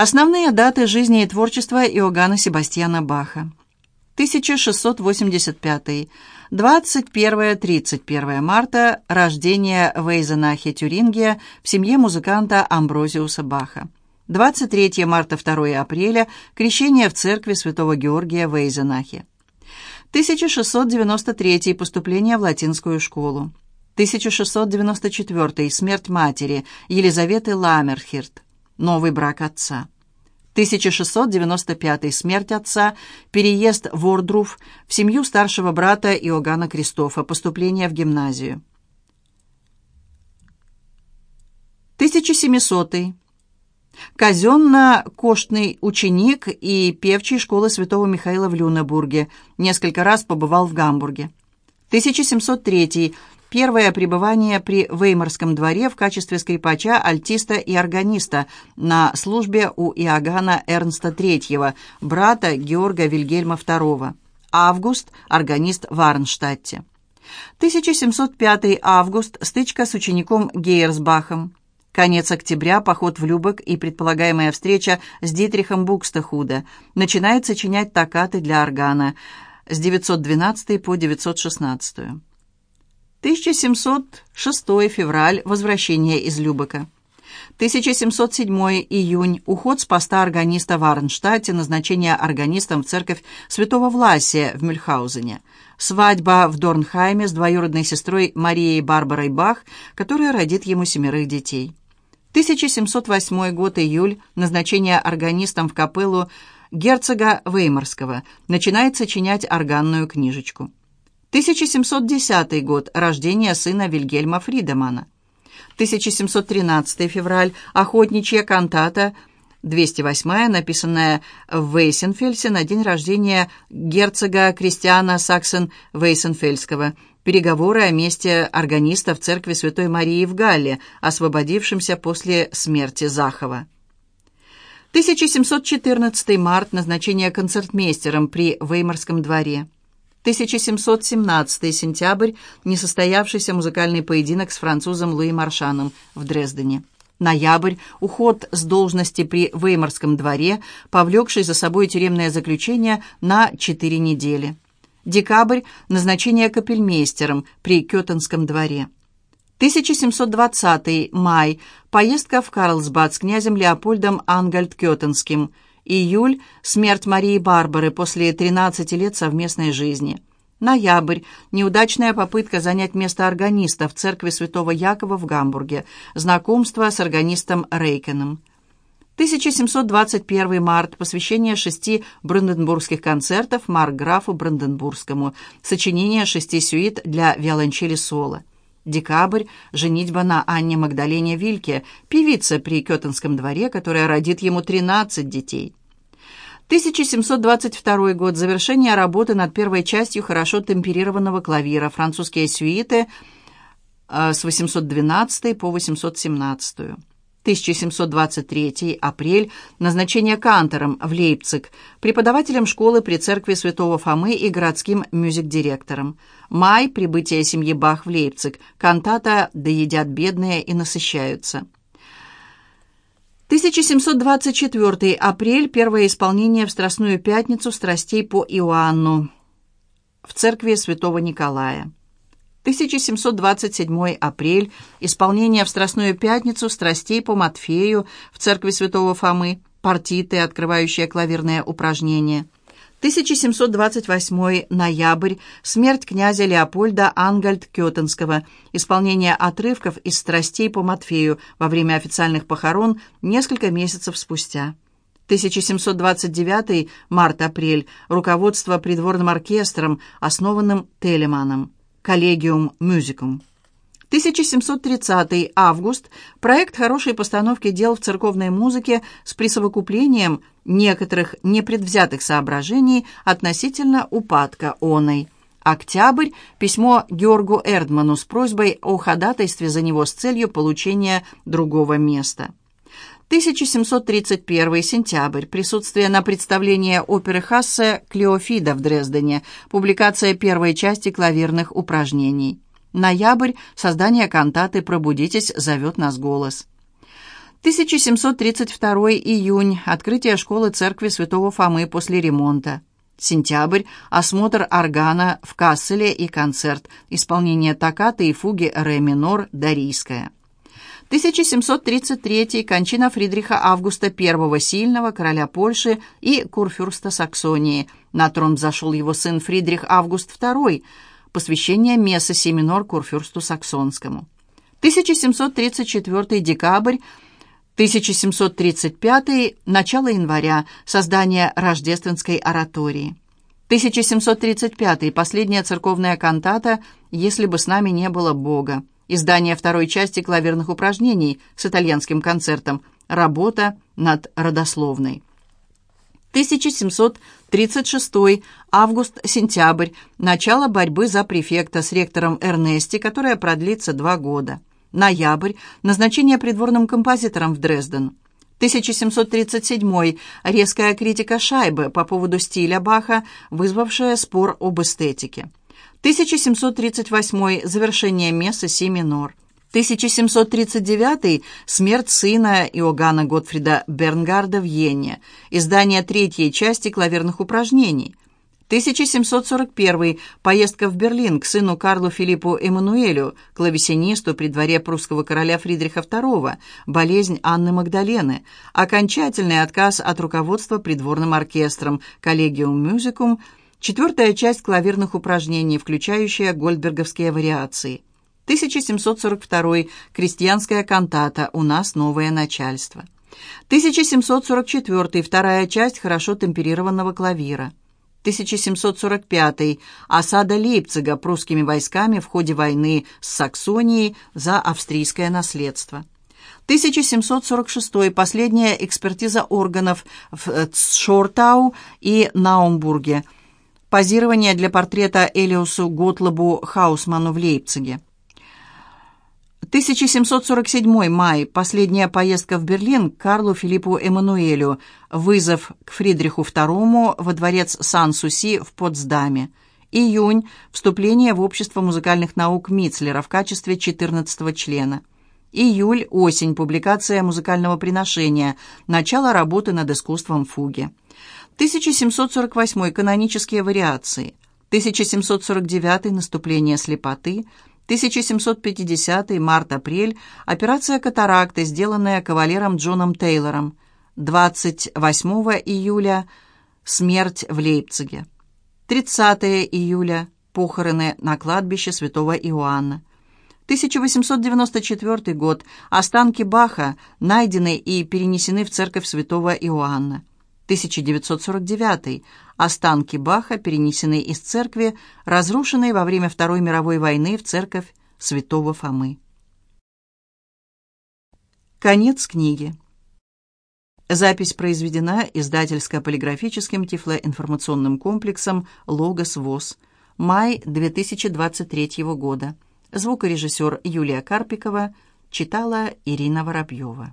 Основные даты жизни и творчества Иоганна Себастьяна Баха. 1685. 21-31 марта – рождение в Эйзенахе, Тюрингия, в семье музыканта Амброзиуса Баха. 23 марта 2 апреля – крещение в церкви святого Георгия в Эйзенахе. 1693 – поступление в латинскую школу. 1694 – смерть матери Елизаветы Ламерхирт. Новый брак отца. 1695 смерть отца, переезд в Ордруф, в семью старшего брата Иоганна Кристофа, поступление в гимназию. 1700 Казенно-коштный ученик и певчий школы святого Михаила в Люнебурге. Несколько раз побывал в Гамбурге. 1703 Первое пребывание при Веймарском дворе в качестве скрипача, альтиста и органиста на службе у Иоганна Эрнста III, брата Георга Вильгельма II. Август – органист в Арнштадте. 1705 август – стычка с учеником Гейерсбахом. Конец октября – поход в Любек и предполагаемая встреча с Дитрихом Букстехуда. Начинает сочинять токкаты для органа с 912 по 916. 1706 февраль. Возвращение из Любека. 1707 июнь. Уход с поста органиста в Арнштадте, назначение органистом в церковь святого Власия в Мюльхаузене. Свадьба в Дорнхайме с двоюродной сестрой Марией Барбарой Бах, которая родит ему семерых детей. 1708 год, июль. Назначение органистом в капеллу герцога Веймарского. Начинает сочинять органную книжечку. 1710 год. Рождение сына Вильгельма Фридемана. 1713 февраль. Охотничья кантата 208, написанная в Вейсенфельсе на день рождения герцога Кристиана Саксен-Вейсенфельского. Переговоры о месте органиста в церкви Святой Марии в Галле, освободившемся после смерти Захова. 1714 март. Назначение концертмейстером при Веймарском дворе. 1717 сентябрь, несостоявшийся музыкальный поединок с французом Луи Маршаном в Дрездене. Ноябрь – уход с должности при Веймарском дворе, повлекший за собой тюремное заключение на четыре недели. Декабрь – назначение капельмейстером при Кётенском дворе. 1720 май – поездка в Карлсбад с князем Леопольдом Ангальд-Кётенским – Июль – смерть Марии Барбары после 13 лет совместной жизни. Ноябрь – неудачная попытка занять место органиста в церкви святого Якова в Гамбурге. Знакомство с органистом Рейкеном. 1721 март. Посвящение шести бранденбургских концертов Маркграфу Бранденбургскому. Сочинение шести сюит для виолончели соло. Декабрь. Женитьба на Анне Магдалене Вильке, певица при Кетенском дворе, которая родит ему 13 детей. 1722 год. Завершение работы над первой частью хорошо темперированного клавира. Французские сюиты э, с 812 по 817. 1723 апрель. Назначение кантором в Лейпциг, преподавателем школы при церкви Святого Фомы и городским мюзик-директором. Май. Прибытие семьи Бах в Лейпциг. Кантата «Да едят бедные и насыщаются». 1724 апрель. Первое исполнение в Страстную Пятницу страстей по Иоанну в церкви Святого Николая. 1727 апрель. Исполнение в Страстную Пятницу страстей по Матфею в церкви Святого Фомы. Партиты, открывающие клавирное упражнение. 1728 ноябрь. Смерть князя Леопольда Ангальд-Кётенского. Исполнение отрывков из «Страстей по Матфею» во время официальных похорон несколько месяцев спустя. 1729 март-апрель. Руководство придворным оркестром, основанным Телеманом. Коллегиум Мюзикум. 1730 август. Проект хорошей постановки дел в церковной музыке с присовокуплением некоторых непредвзятых соображений относительно упадка оной. Октябрь. Письмо Георгу Эрдману с просьбой о ходатайстве за него с целью получения другого места. 1731 сентябрь. Присутствие на представлении оперы Хассе «Клеофида» в Дрездене. Публикация первой части клавирных упражнений. Ноябрь. Создание кантаты «Пробудитесь, зовет нас голос». 1732 июнь. Открытие школы церкви святого Фомы после ремонта. Сентябрь. Осмотр органа в Касселе и концерт. Исполнение токкаты и фуги ре минор «Дарийская». 1733 кончина Фридриха Августа I, сильного короля Польши и курфюрста Саксонии. На трон взошел его сын Фридрих Август II. Посвящение мессы Семинор курфюрсту Саксонскому. 1734 декабрь 1735 начало января создание рождественской оратории. 1735 последняя церковная кантата «Если бы с нами не было Бога». Издание второй части клаверных упражнений с итальянским концертом. Работа над родословной. 1736 август-сентябрь. Начало борьбы за префекта с ректором Эрнести, которая продлится два года. Ноябрь. Назначение придворным композитором в Дрезден. 1737. Резкая критика Шайбы по поводу стиля Баха, вызвавшая спор об эстетике. 1738 – завершение мессы си минор. 1739 – смерть сына Иоганна Готфрида Бернгарда в Йене. Издание третьей части клаверных упражнений. 1741 – поездка в Берлин к сыну Карлу Филиппу Эммануэлю, клавесинисту при дворе прусского короля Фридриха II, болезнь Анны Магдалены, окончательный отказ от руководства придворным оркестром, коллегиум мюзикум – Четвертая часть клавирных упражнений, включающая гольдберговские вариации. 1742. Крестьянская кантата «У нас новое начальство». 1744. Вторая часть хорошо темперированного клавира. 1745. Осада Лейпцига прусскими войсками в ходе войны с Саксонией за австрийское наследство. 1746. Последняя экспертиза органов в Цшортау и Наумбурге – Позирование для портрета Элиусу Готлобу Хаусману в Лейпциге. 1747 май. Последняя поездка в Берлин к Карлу Филиппу Эммануэлю. Вызов к Фридриху II во дворец Сан-Суси в Потсдаме. Июнь. Вступление в Общество музыкальных наук Мицлера в качестве 14 члена. Июль. Осень. Публикация музыкального приношения. Начало работы над искусством фуги. 1748 канонические вариации, 1749 наступление слепоты, 1750 март-апрель операция катаракты, сделанная кавалером Джоном Тейлором, 28 июля смерть в Лейпциге, 30 июля похороны на кладбище святого Иоанна. 1894 год. Останки Баха найдены и перенесены в церковь святого Иоанна. 1949. Останки Баха перенесены из церкви, разрушенной во время Второй мировой войны в церковь святого Фомы. Конец книги. Запись произведена издательско-полиграфическим тифлоинформационным комплексом «Логос ВОЗ». Май 2023 года. Звукорежиссер Юлия Карпикова читала Ирина Воробьева.